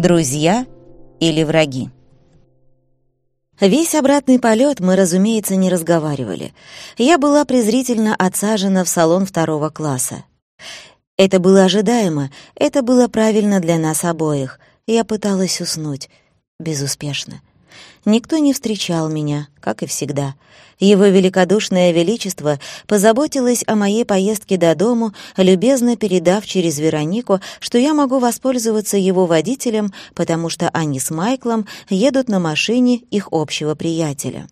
Друзья или враги? Весь обратный полет мы, разумеется, не разговаривали. Я была презрительно отсажена в салон второго класса. Это было ожидаемо, это было правильно для нас обоих. Я пыталась уснуть. Безуспешно. Никто не встречал меня, как и всегда. Его великодушное величество позаботилось о моей поездке до дому, любезно передав через Веронику, что я могу воспользоваться его водителем, потому что они с Майклом едут на машине их общего приятеля.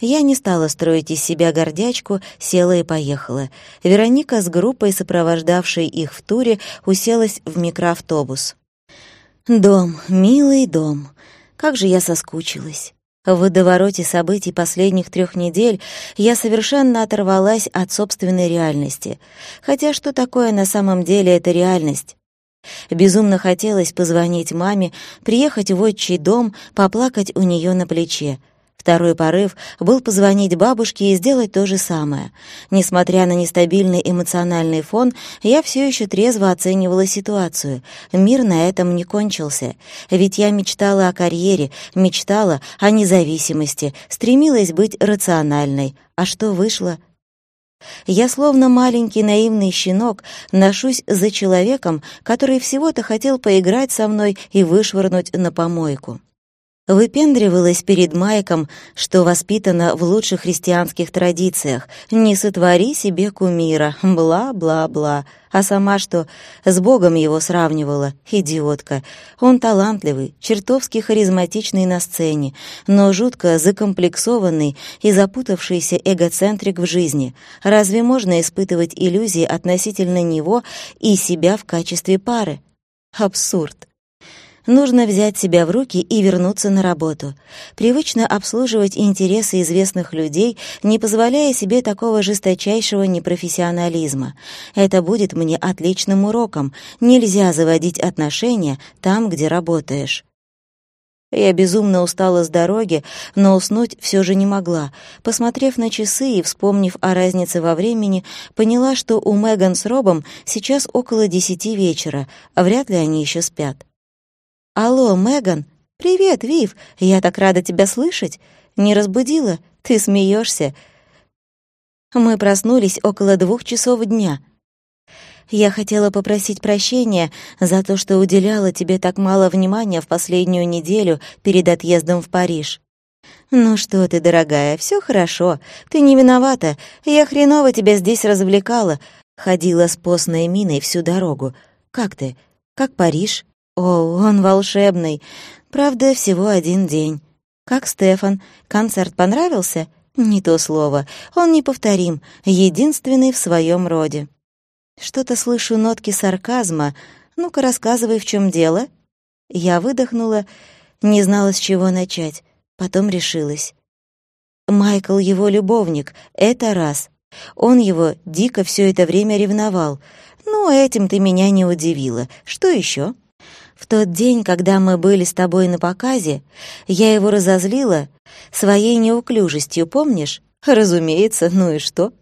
Я не стала строить из себя гордячку, села и поехала. Вероника с группой, сопровождавшей их в туре, уселась в микроавтобус. «Дом, милый дом», как же я соскучилась. В водовороте событий последних трех недель я совершенно оторвалась от собственной реальности. Хотя что такое на самом деле эта реальность? Безумно хотелось позвонить маме, приехать в отчий дом, поплакать у нее на плече — Второй порыв был позвонить бабушке и сделать то же самое. Несмотря на нестабильный эмоциональный фон, я все еще трезво оценивала ситуацию. Мир на этом не кончился. Ведь я мечтала о карьере, мечтала о независимости, стремилась быть рациональной. А что вышло? Я словно маленький наивный щенок ношусь за человеком, который всего-то хотел поиграть со мной и вышвырнуть на помойку. Выпендривалась перед Майком, что воспитана в лучших христианских традициях. «Не сотвори себе кумира», бла-бла-бла. А сама что, с Богом его сравнивала, идиотка. Он талантливый, чертовски харизматичный на сцене, но жутко закомплексованный и запутавшийся эгоцентрик в жизни. Разве можно испытывать иллюзии относительно него и себя в качестве пары? Абсурд. Нужно взять себя в руки и вернуться на работу. Привычно обслуживать интересы известных людей, не позволяя себе такого жесточайшего непрофессионализма. Это будет мне отличным уроком. Нельзя заводить отношения там, где работаешь. Я безумно устала с дороги, но уснуть все же не могла. Посмотрев на часы и вспомнив о разнице во времени, поняла, что у Меган с Робом сейчас около десяти вечера, а вряд ли они еще спят. «Алло, Меган! Привет, Вив! Я так рада тебя слышать! Не разбудила? Ты смеешься. Мы проснулись около двух часов дня. Я хотела попросить прощения за то, что уделяла тебе так мало внимания в последнюю неделю перед отъездом в Париж. «Ну что ты, дорогая, все хорошо. Ты не виновата. Я хреново тебя здесь развлекала. Ходила с постной миной всю дорогу. Как ты? Как Париж?» О, он волшебный. Правда, всего один день. Как Стефан, концерт понравился? Не то слово. Он неповторим, единственный в своем роде. Что-то слышу нотки сарказма. Ну-ка, рассказывай, в чем дело. Я выдохнула, не знала, с чего начать. Потом решилась. Майкл его любовник, это раз. Он его дико все это время ревновал. Ну, этим ты меня не удивила. Что еще? В тот день, когда мы были с тобой на показе, я его разозлила своей неуклюжестью, помнишь? Разумеется, ну и что?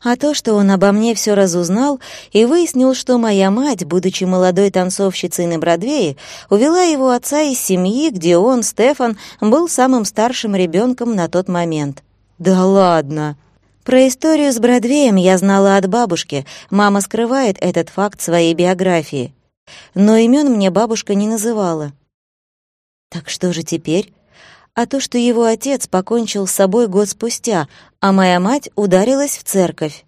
А то, что он обо мне все разузнал и выяснил, что моя мать, будучи молодой танцовщицей на Бродвее, увела его отца из семьи, где он, Стефан, был самым старшим ребенком на тот момент. «Да ладно!» Про историю с Бродвеем я знала от бабушки. Мама скрывает этот факт своей биографии но имен мне бабушка не называла. Так что же теперь? А то, что его отец покончил с собой год спустя, а моя мать ударилась в церковь.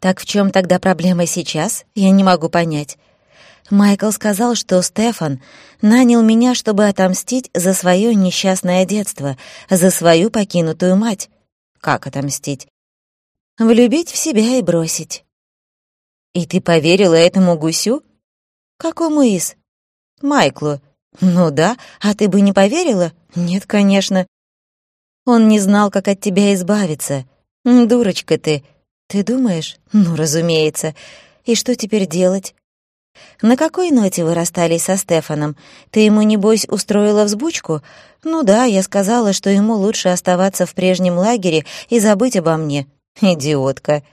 Так в чем тогда проблема сейчас? Я не могу понять. Майкл сказал, что Стефан нанял меня, чтобы отомстить за свое несчастное детство, за свою покинутую мать. Как отомстить? Влюбить в себя и бросить. И ты поверила этому гусю? «Какому из?» «Майклу». «Ну да, а ты бы не поверила?» «Нет, конечно». «Он не знал, как от тебя избавиться». «Дурочка ты». «Ты думаешь?» «Ну, разумеется. И что теперь делать?» «На какой ноте вы расстались со Стефаном? Ты ему, небось, устроила взбучку?» «Ну да, я сказала, что ему лучше оставаться в прежнем лагере и забыть обо мне». «Идиотка».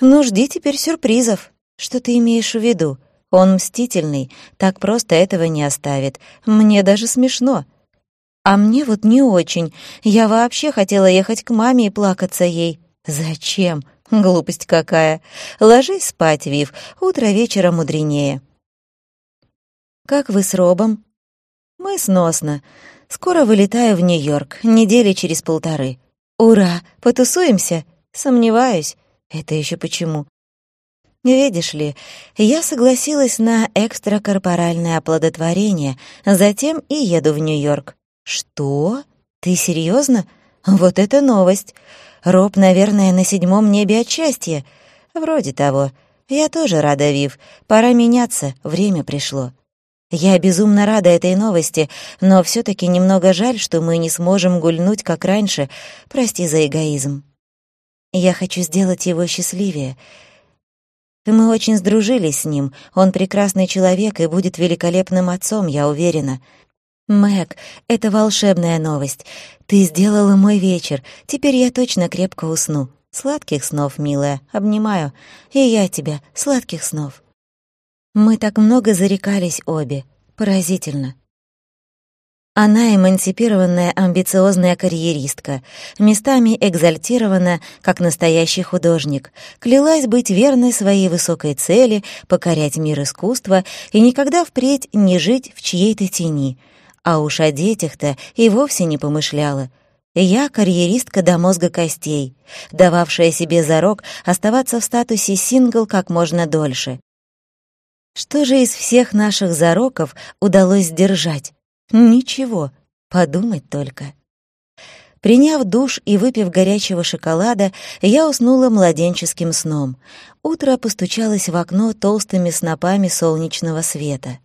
«Ну, жди теперь сюрпризов. Что ты имеешь в виду?» Он мстительный, так просто этого не оставит. Мне даже смешно. А мне вот не очень. Я вообще хотела ехать к маме и плакаться ей. Зачем? Глупость какая. Ложись спать, Вив, утро вечера мудренее. Как вы с Робом? Мы сносно. Скоро вылетаю в Нью-Йорк, недели через полторы. Ура, потусуемся? Сомневаюсь. Это еще почему? Видишь ли, я согласилась на экстракорпоральное оплодотворение, затем и еду в Нью-Йорк. Что? Ты серьезно? Вот это новость. Роб, наверное, на седьмом небе от счастья. Вроде того. Я тоже рада, Вив. Пора меняться, время пришло. Я безумно рада этой новости, но все таки немного жаль, что мы не сможем гульнуть, как раньше. Прости за эгоизм. Я хочу сделать его счастливее. Мы очень сдружились с ним. Он прекрасный человек и будет великолепным отцом, я уверена. Мэг, это волшебная новость. Ты сделала мой вечер. Теперь я точно крепко усну. Сладких снов, милая. Обнимаю. И я тебя. Сладких снов. Мы так много зарекались обе. Поразительно. Она эмансипированная, амбициозная карьеристка, местами экзальтирована, как настоящий художник, клялась быть верной своей высокой цели, покорять мир искусства и никогда впредь не жить в чьей-то тени. А уж о детях-то и вовсе не помышляла. Я карьеристка до мозга костей, дававшая себе зарок оставаться в статусе сингл как можно дольше. Что же из всех наших зароков удалось сдержать? Ничего, подумать только. Приняв душ и выпив горячего шоколада, я уснула младенческим сном. Утро постучалось в окно толстыми снопами солнечного света.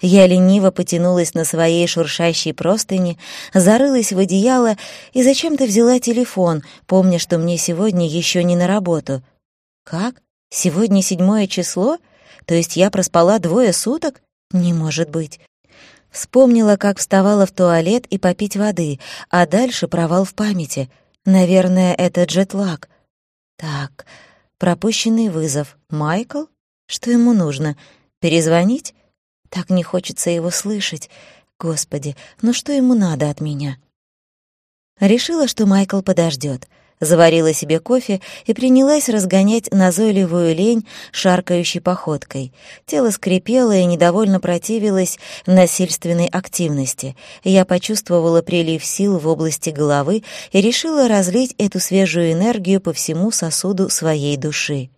Я лениво потянулась на своей шуршащей простыни, зарылась в одеяло и зачем-то взяла телефон, помня, что мне сегодня еще не на работу. «Как? Сегодня седьмое число? То есть я проспала двое суток? Не может быть. Вспомнила, как вставала в туалет и попить воды, а дальше провал в памяти. Наверное, это джетлаг. Так, пропущенный вызов. Майкл? Что ему нужно? Перезвонить? Так не хочется его слышать. Господи, ну что ему надо от меня? Решила, что Майкл подождет заварила себе кофе и принялась разгонять назойливую лень шаркающей походкой. Тело скрипело и недовольно противилось насильственной активности. Я почувствовала прилив сил в области головы и решила разлить эту свежую энергию по всему сосуду своей души.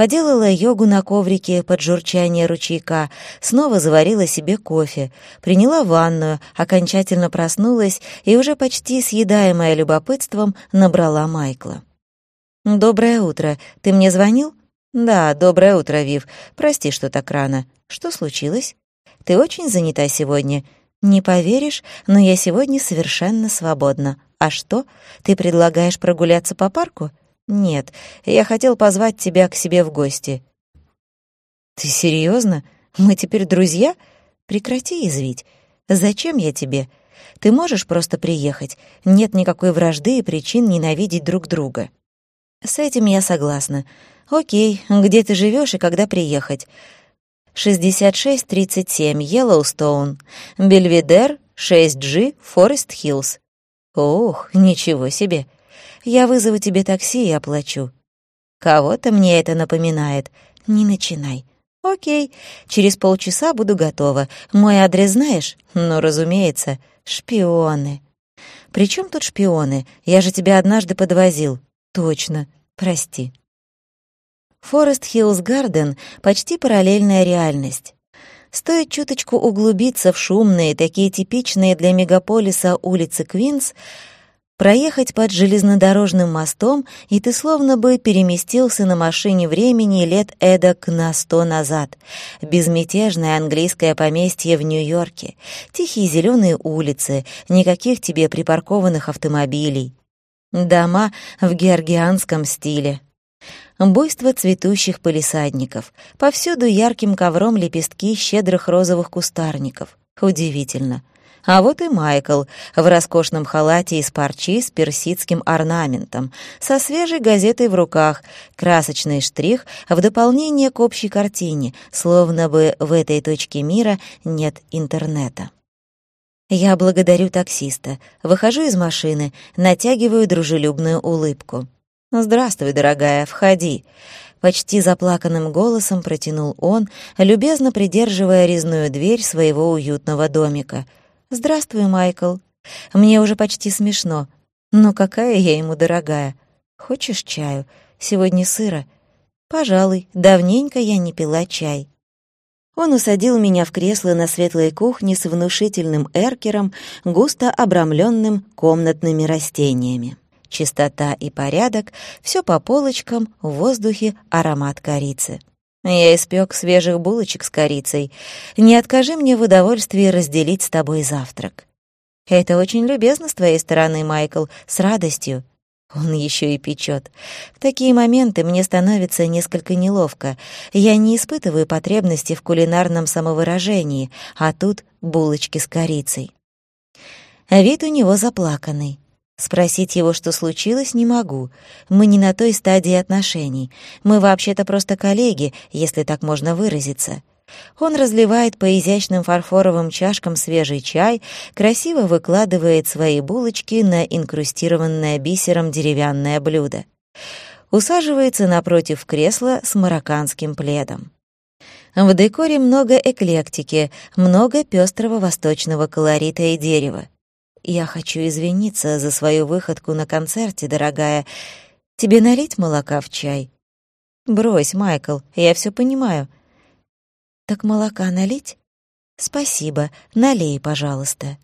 Поделала йогу на коврике под журчание ручейка, снова заварила себе кофе, приняла ванную, окончательно проснулась и уже почти съедаемая любопытством набрала Майкла. «Доброе утро. Ты мне звонил?» «Да, доброе утро, Вив. Прости, что так рано. Что случилось? Ты очень занята сегодня. Не поверишь, но я сегодня совершенно свободна. А что? Ты предлагаешь прогуляться по парку? «Нет, я хотел позвать тебя к себе в гости». «Ты серьезно? Мы теперь друзья? Прекрати извить. Зачем я тебе? Ты можешь просто приехать. Нет никакой вражды и причин ненавидеть друг друга». «С этим я согласна. Окей, где ты живешь и когда приехать?» 6637 Йеллоустоун, Бельведер, 6G, Форест Хиллз. Ох, ничего себе. Я вызову тебе такси и оплачу». «Кого-то мне это напоминает. Не начинай». «Окей, через полчаса буду готова. Мой адрес знаешь?» «Ну, разумеется. Шпионы». «При чем тут шпионы? Я же тебя однажды подвозил». «Точно. Прости». Форест Хиллз Гарден — почти параллельная реальность. Стоит чуточку углубиться в шумные, такие типичные для мегаполиса улицы Квинс — проехать под железнодорожным мостом, и ты словно бы переместился на машине времени лет эдак на сто назад. Безмятежное английское поместье в Нью-Йорке, тихие зеленые улицы, никаких тебе припаркованных автомобилей. Дома в георгианском стиле. Буйство цветущих полисадников. Повсюду ярким ковром лепестки щедрых розовых кустарников. Удивительно. А вот и Майкл в роскошном халате из парчи с персидским орнаментом, со свежей газетой в руках, красочный штрих в дополнение к общей картине, словно бы в этой точке мира нет интернета. Я благодарю таксиста, выхожу из машины, натягиваю дружелюбную улыбку. «Здравствуй, дорогая, входи», Почти заплаканным голосом протянул он, любезно придерживая резную дверь своего уютного домика — «Здравствуй, Майкл. Мне уже почти смешно. Но какая я ему дорогая. Хочешь чаю? Сегодня сыро. Пожалуй, давненько я не пила чай». Он усадил меня в кресло на светлой кухне с внушительным эркером, густо обрамленным комнатными растениями. Чистота и порядок, все по полочкам, в воздухе аромат корицы. Я испек свежих булочек с корицей. Не откажи мне в удовольствии разделить с тобой завтрак. Это очень любезно с твоей стороны, Майкл, с радостью. Он еще и печет. В такие моменты мне становится несколько неловко. Я не испытываю потребности в кулинарном самовыражении, а тут булочки с корицей. Вид у него заплаканный. Спросить его, что случилось, не могу. Мы не на той стадии отношений. Мы вообще-то просто коллеги, если так можно выразиться. Он разливает по изящным фарфоровым чашкам свежий чай, красиво выкладывает свои булочки на инкрустированное бисером деревянное блюдо. Усаживается напротив кресла с марокканским пледом. В декоре много эклектики, много пестрого восточного колорита и дерева. «Я хочу извиниться за свою выходку на концерте, дорогая. Тебе налить молока в чай?» «Брось, Майкл, я все понимаю». «Так молока налить?» «Спасибо, налей, пожалуйста».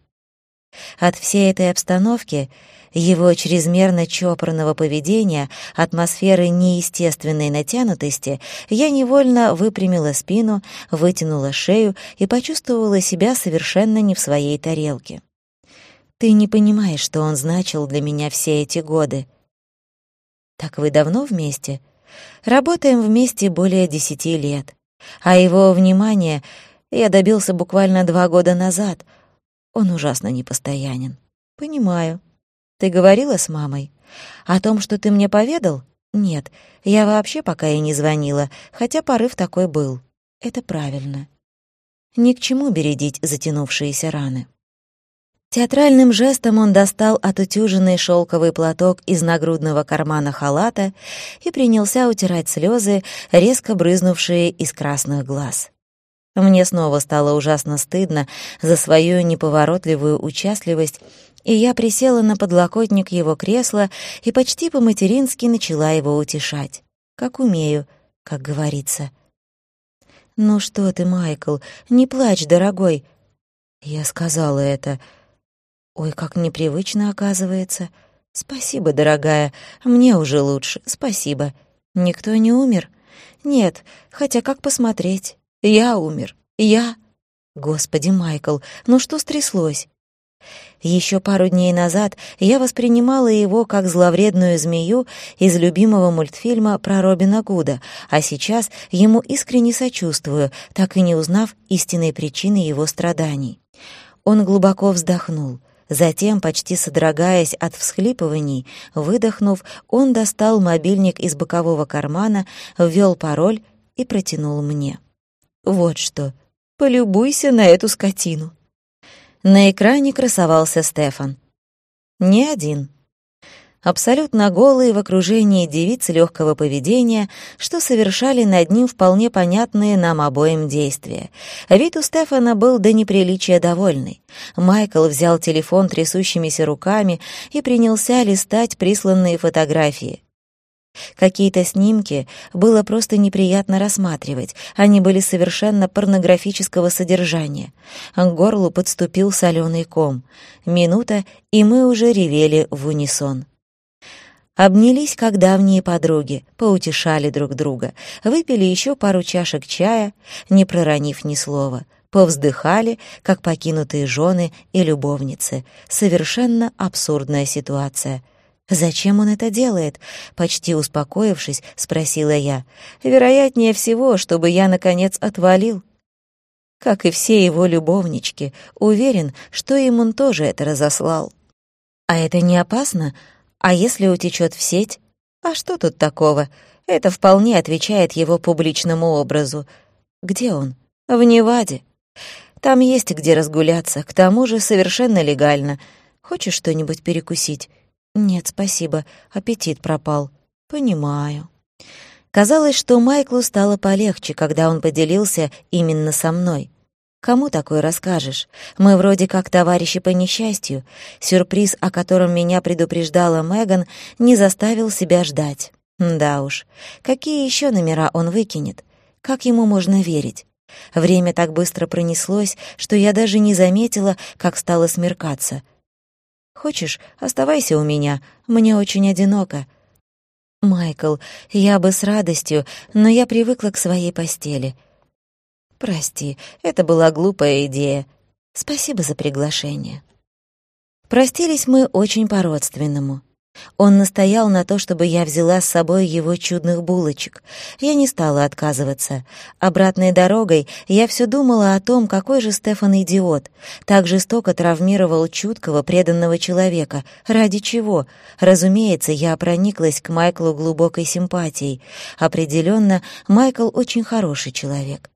От всей этой обстановки, его чрезмерно чопорного поведения, атмосферы неестественной натянутости, я невольно выпрямила спину, вытянула шею и почувствовала себя совершенно не в своей тарелке. Ты не понимаешь, что он значил для меня все эти годы. Так вы давно вместе? Работаем вместе более десяти лет. А его внимания я добился буквально два года назад. Он ужасно непостоянен. Понимаю. Ты говорила с мамой? О том, что ты мне поведал? Нет, я вообще пока и не звонила, хотя порыв такой был. Это правильно. Ни к чему бередить затянувшиеся раны. Театральным жестом он достал отутюженный шелковый платок из нагрудного кармана халата и принялся утирать слезы, резко брызнувшие из красных глаз. Мне снова стало ужасно стыдно за свою неповоротливую участливость, и я присела на подлокотник его кресла и почти по-матерински начала его утешать. Как умею, как говорится. «Ну что ты, Майкл, не плачь, дорогой!» Я сказала это — Ой, как непривычно оказывается. Спасибо, дорогая, мне уже лучше, спасибо. Никто не умер? Нет, хотя как посмотреть? Я умер. Я... Господи, Майкл, ну что стряслось? Еще пару дней назад я воспринимала его как зловредную змею из любимого мультфильма про Робина Гуда, а сейчас ему искренне сочувствую, так и не узнав истинной причины его страданий. Он глубоко вздохнул. Затем, почти содрогаясь от всхлипываний, выдохнув, он достал мобильник из бокового кармана, ввел пароль и протянул мне. «Вот что, полюбуйся на эту скотину». На экране красовался Стефан. Не один абсолютно голые в окружении девиц легкого поведения, что совершали над ним вполне понятные нам обоим действия. Вид у Стефана был до неприличия довольный. Майкл взял телефон трясущимися руками и принялся листать присланные фотографии. Какие-то снимки было просто неприятно рассматривать, они были совершенно порнографического содержания. К горлу подступил соленый ком. Минута, и мы уже ревели в унисон. Обнялись, как давние подруги, поутешали друг друга, выпили еще пару чашек чая, не проронив ни слова, повздыхали, как покинутые жены и любовницы. Совершенно абсурдная ситуация. «Зачем он это делает?» Почти успокоившись, спросила я. «Вероятнее всего, чтобы я, наконец, отвалил». Как и все его любовнички, уверен, что им он тоже это разослал. А это не опасно? А если утечет в сеть? А что тут такого? Это вполне отвечает его публичному образу. Где он? В Неваде. Там есть где разгуляться, к тому же совершенно легально. Хочешь что-нибудь перекусить? Нет, спасибо, аппетит пропал. Понимаю. Казалось, что Майклу стало полегче, когда он поделился именно со мной. Кому такое расскажешь? Мы вроде как товарищи по несчастью. Сюрприз, о котором меня предупреждала Меган, не заставил себя ждать. Да уж, какие еще номера он выкинет? Как ему можно верить? Время так быстро пронеслось, что я даже не заметила, как стало смеркаться. «Хочешь, оставайся у меня, мне очень одиноко». «Майкл, я бы с радостью, но я привыкла к своей постели. Прости, это была глупая идея. Спасибо за приглашение. Простились мы очень по-родственному. Он настоял на то, чтобы я взяла с собой его чудных булочек. Я не стала отказываться. Обратной дорогой я все думала о том, какой же Стефан идиот. Так жестоко травмировал чуткого, преданного человека. Ради чего? Разумеется, я прониклась к Майклу глубокой симпатией. Определенно, Майкл очень хороший человек.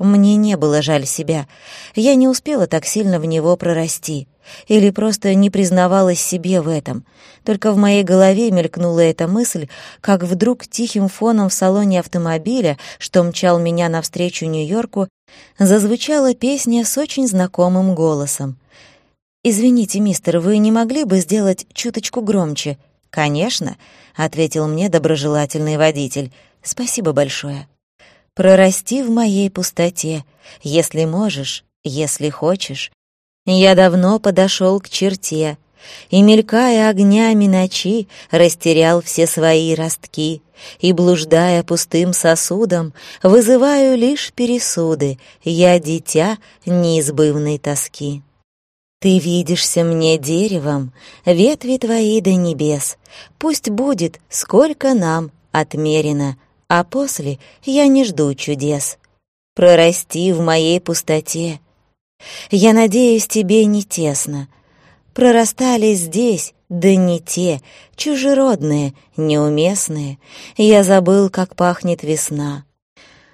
Мне не было жаль себя. Я не успела так сильно в него прорасти. Или просто не признавалась себе в этом. Только в моей голове мелькнула эта мысль, как вдруг тихим фоном в салоне автомобиля, что мчал меня навстречу Нью-Йорку, зазвучала песня с очень знакомым голосом. «Извините, мистер, вы не могли бы сделать чуточку громче?» «Конечно», — ответил мне доброжелательный водитель. «Спасибо большое» прорасти в моей пустоте, если можешь, если хочешь. Я давно подошел к черте, и, мелькая огнями ночи, растерял все свои ростки, и, блуждая пустым сосудом, вызываю лишь пересуды, я дитя неизбывной тоски. Ты видишься мне деревом, ветви твои до небес, пусть будет, сколько нам отмерено, а после я не жду чудес. Прорасти в моей пустоте. Я надеюсь, тебе не тесно. Прорастали здесь, да не те, чужеродные, неуместные. Я забыл, как пахнет весна.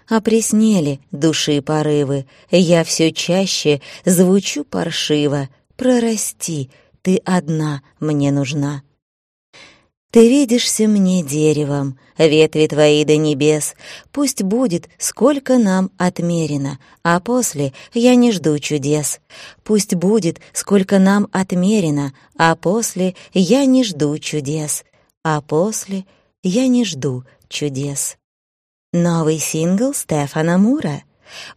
Опреснели души порывы, я все чаще звучу паршиво. Прорасти, ты одна мне нужна. Ты видишься мне деревом, ветви твои до небес, Пусть будет, сколько нам отмерено, а после я не жду чудес. Пусть будет, сколько нам отмерено, а после я не жду чудес, а после я не жду чудес. Новый сингл Стефана Мура.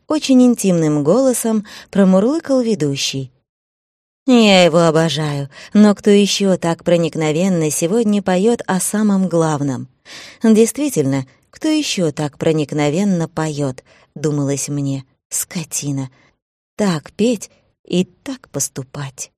Очень интимным голосом промурлыкал ведущий. Я его обожаю, но кто еще так проникновенно сегодня поет о самом главном? Действительно, кто еще так проникновенно поет, думалось мне, скотина. Так петь и так поступать.